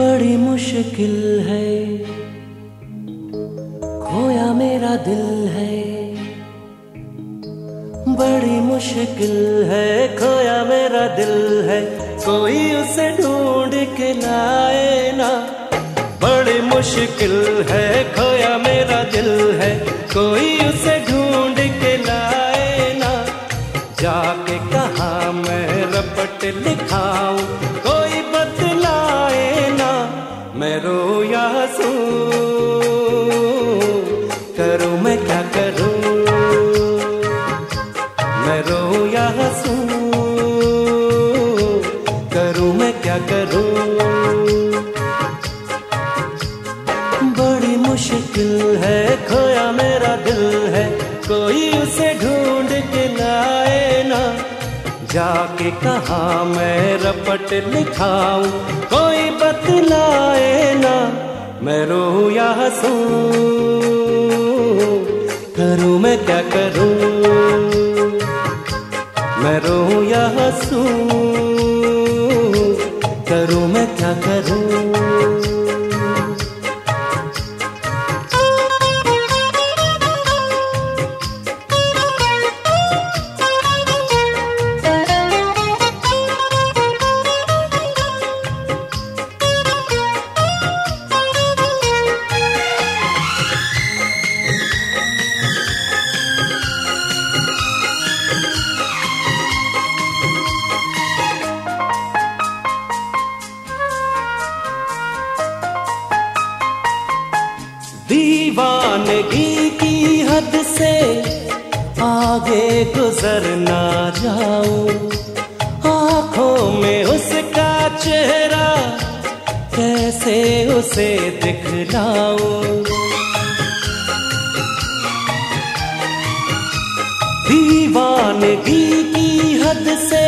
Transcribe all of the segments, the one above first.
बड़ी मुश्किल है। खोया मेरा दिल है। बड़ी मुश्किल है, खोया मेरा दिल है। कोई उसे ढूंढ के लाए ना। बड़ी मुश्किल है, खोया मेरा दिल मैं रो या सू, करूँ मैं क्या करूँ? मैं रो या हंसू करूँ मैं क्या करूँ? बड़ी मुश्किल है, खोया मेरा दिल है, कोई उसे ढूंढ के लाए ना। जाके कहा मैं रपट लिखाऊं, कोई बतलाए ना मैं रो या हंसू? करूँ मैं क्या करूँ? मैं रो या हंसू? करूँ मैं क्या करूँ? दीवानगी की हद से आगे गुजर ना जाऊँ। आँखों में उसका चेहरा कैसे उसे दिखलाऊं? दीवानगी की हद से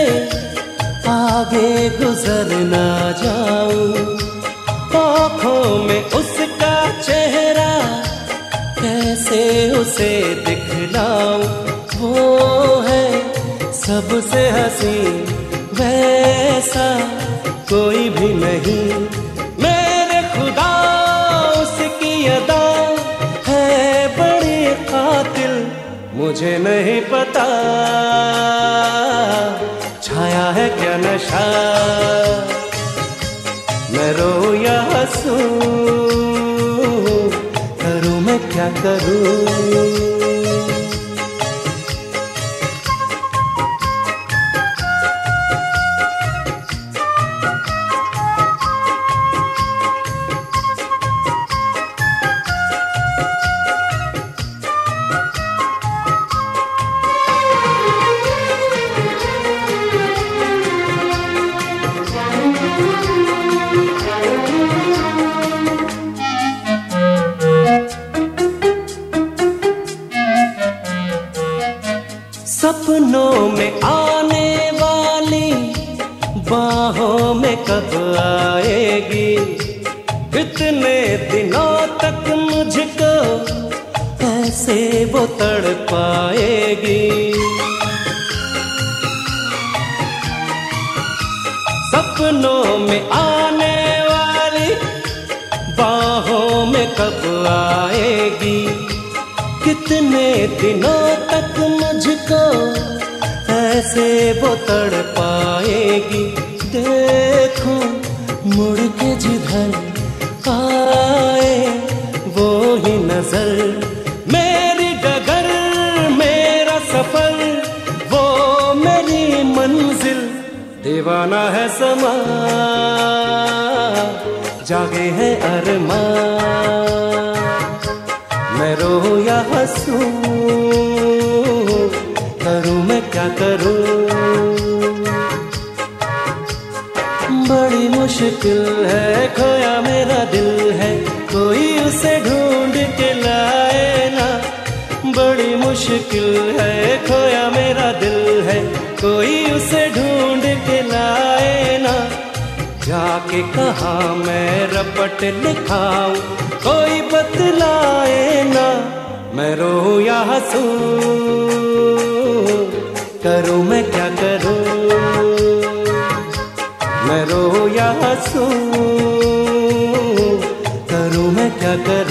आगे गुजर ना जाऊँ। आँखों में चेहरा कैसे उसे दिखलाऊं। वो है सबसे हँसी, वैसा कोई भी नहीं। मेरे खुदा उसकी अदा है, बड़ी कातिल, मुझे नहीं पता छाया है क्या नशा। मैं रो या हंसू करूं में आने वाली, बाहों में कब आएगी? इतने दिनों तक मुझको ऐसे वो तड़ पाएगी? सपनों में आने वाली, बाहों में कब आएगी? कितने दिनों तक मुझको ऐसे वो तड़ पाएगी? देखो, मुड़ के जिधर आए वो ही नज़र। मेरी डगर, मेरा सफ़र, वो मेरी मंजिल। दीवाना है समा, जागे है अरमान मैं रो या हंसू करूँ, मैं क्या करूँ? बड़ी मुश्किल है, खोया मेरा दिल है, कोई उसे ढूंढ के लाए ना। बड़ी मुश्किल है, खोया मेरा दिल है, कोई उसे ढूंढ के लाए ना। जाके कहा मैं रपट लिखाऊं, कोई बतलाए ना। मैं रो या हंसू? करो मैं क्या करूँ? मैं रो या हंसू करो मैं क्या करूँ?